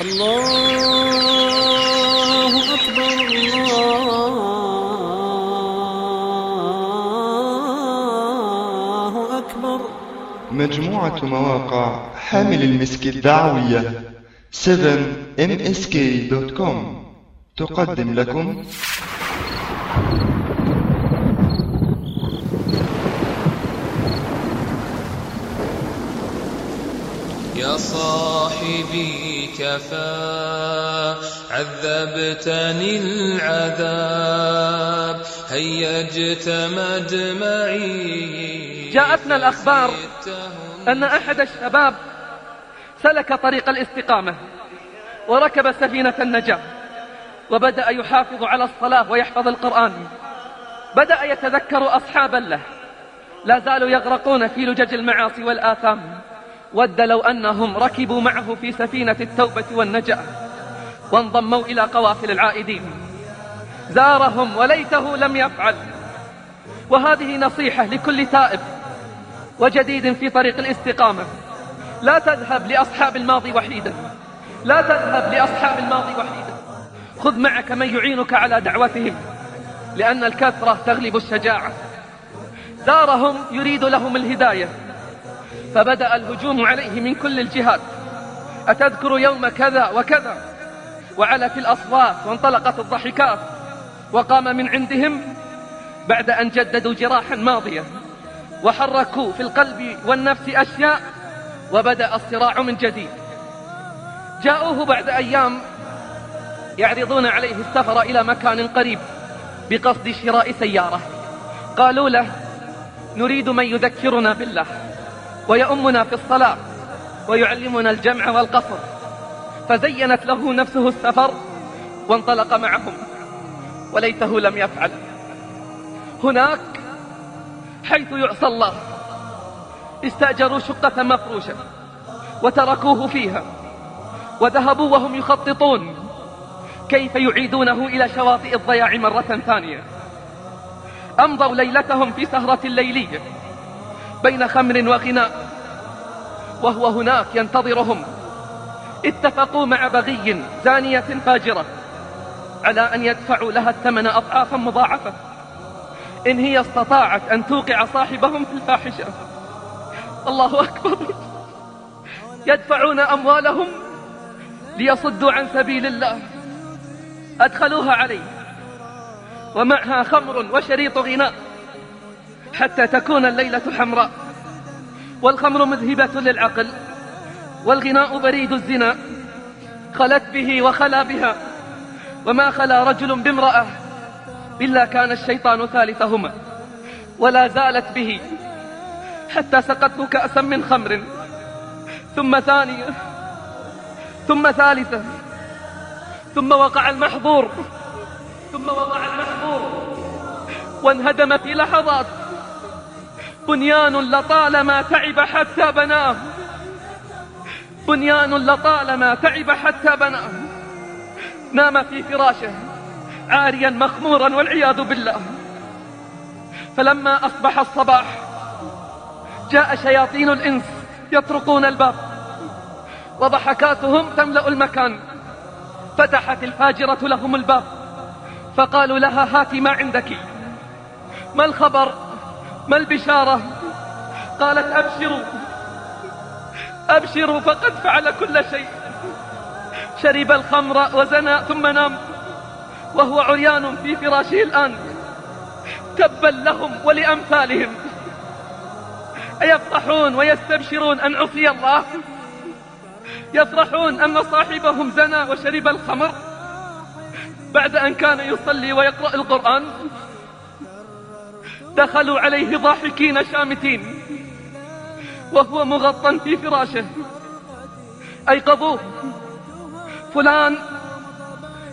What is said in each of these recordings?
الله أكبر الله أكبر. مجموعة مواقع حامل المسك الدعوية. 7msk.com تقدم لكم. يا صاحبي كفى عذبتني العذاب. هيجت مدمعي جاءتنا الأخبار أن أحد الشباب سلك طريق الاستقامة وركب سفينة النجاة وبدأ يحافظ على الصلاة ويحفظ القرآن. بدأ يتذكر أصحابا له لا زالوا يغرقون في لجج المعاصي والآثام. ود لو أنهم ركبوا معه في سفينة التوبة والنجاة وانضموا إلى قوافل العائدين. زارهم وليته لم يفعل. وهذه نصيحة لكل تائب وجديد في طريق الاستقامة. لا تذهب لأصحاب الماضي وحيدا. لا تذهب لأصحاب الماضي وحيدا. خذ معك من يعينك على دعوتهم لأن الكثرة تغلب الشجاعة. زارهم يريد لهم الهداية. فبدأ الهجوم عليه من كل الجهات. أتذكر يوم كذا وكذا؟ وعلت الأصوات وانطلقت الضحكات. وقام من عندهم بعد أن جددوا جراحا ماضية. وحركوا في القلب والنفس أشياء وبدأ الصراع من جديد. جاءوه بعد أيام يعرضون عليه السفر إلى مكان قريب بقصد شراء سيارة. قالوا له نريد من يذكرنا بالله. ويؤمنا في الصلاة ويعلمنا الجمع والقصر. فزينت له نفسه السفر وانطلق معهم وليته لم يفعل. هناك حيث يعصى الله استأجروا شقة مفروشة وتركوه فيها وذهبوا وهم يخططون كيف يعيدونه إلى شواطئ الضياع مرة ثانية. أمضوا ليلتهم في سهرة ليلية بين خمر وغناء وهو هناك ينتظرهم. اتفقوا مع بغي زانية فاجرة على أن يدفعوا لها الثمن أضعافا مضاعفة. إن هي استطاعت أن توقع صاحبهم في الفاحشة. الله أكبر. يدفعون أموالهم ليصدوا عن سبيل الله. أدخلوها عليه ومعها خمر وشريط غناء. حتى تكون الليلة حمراء والخمر مذهبة للعقل والغناء بريد الزنا خلت به وخلا بها وما خلا رجل بامرأة إلا كان الشيطان ثالثهما ولا زالت به حتى سقته كأسا من خمر ثم ثانية ثم ثالثة ثم وقع المحظور ثم وقع المحظور وانهدم في لحظات بنيان لطالما تعب حتى بناه. بنيان لطالما تعب حتى بناه. نام في فراشه عاريا مخمورا والعياذ بالله. فلما أصبح الصباح جاء شياطين الإنس يطرقون الباب. وضحكاتهم تملأ المكان. فتحت الفاجرة لهم الباب. فقالوا لها هاتي ما عندك. ما الخبر؟ ما البشارة؟ قالت أبشروا. أبشروا فقد فعل كل شيء. شرب الخمر وزنى ثم نام. وهو عريان في فراشه الآن. تبا لهم ولأمثالهم. أيفرحون ويستبشرون أن عصي الله؟ يفرحون أن صاحبهم زنى وشرب الخمر. بعد أن كان يصلي ويقرأ القرآن؟ دخلوا عليه ضاحكين شامتين وهو مغطى في فراشه. أيقظوه. فلان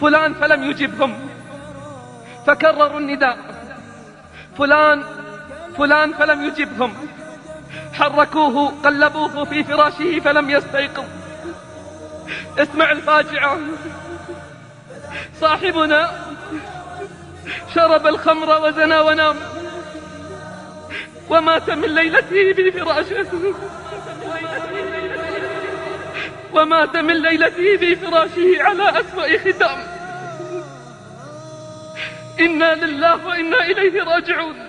فلان فلم يجبهم. فكرروا النداء. فلان فلان فلم يجبهم. حركوه قلبوه في فراشه فلم يستيقظ. اسمع الفاجعة. صاحبنا شرب الخمر وزنى ونام. ومات من ليلته في فراشه ومات من ليلته في فراشه على أسوأ ختام. إنا لله وإنا إليه راجعون.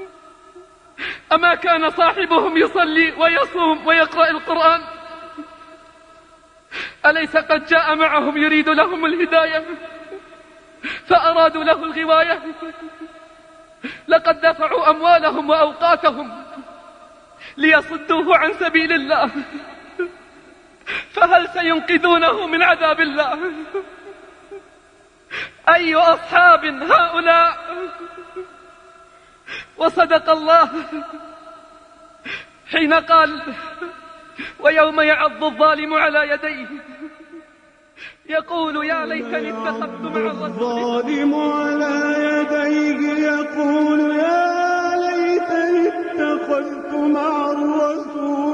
أما كان صاحبهم يصلي ويصوم ويقرأ القرآن؟ أليس قد جاء معهم يريد لهم الهداية فأرادوا له الغواية؟ لقد دفعوا أموالهم وأوقاتهم ليصدوه عن سبيل الله فهل سينقذونه من عذاب الله؟ أي أصحاب هؤلاء؟ وصدق الله حين قال ويوم يعض الظالم على يديه يقول يا ليتني اتخذت مع الرسول. الظالم على يديه يقول يا ليتني اتخذت مع الرسول.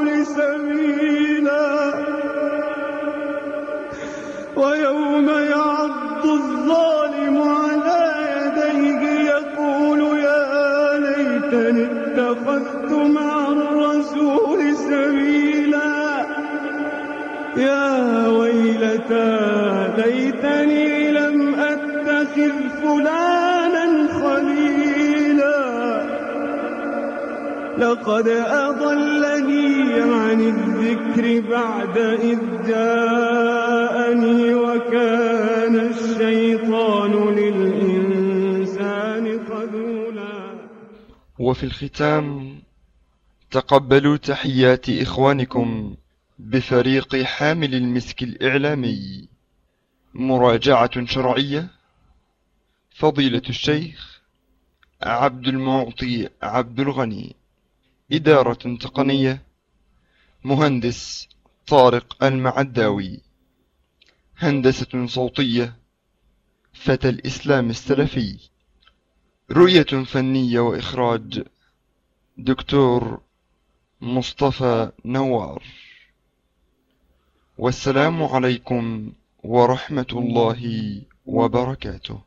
أتخذ فلانا خليلا. لقد أضلني عن الذكر بعد إذ جاءني وكان الشيطان للإنسان خذولا وفي الختام تقبلوا تحيات إخوانكم بفريق حامل المسك الإعلامي. مراجعة شرعية؟ فضيلة الشيخ عبد المعطي عبد الغني إدارة تقنية مهندس طارق المعداوي هندسة صوتية فتى الإسلام السلفي رؤية فنية وإخراج دكتور مصطفى نوار. والسلام عليكم ورحمة الله وبركاته.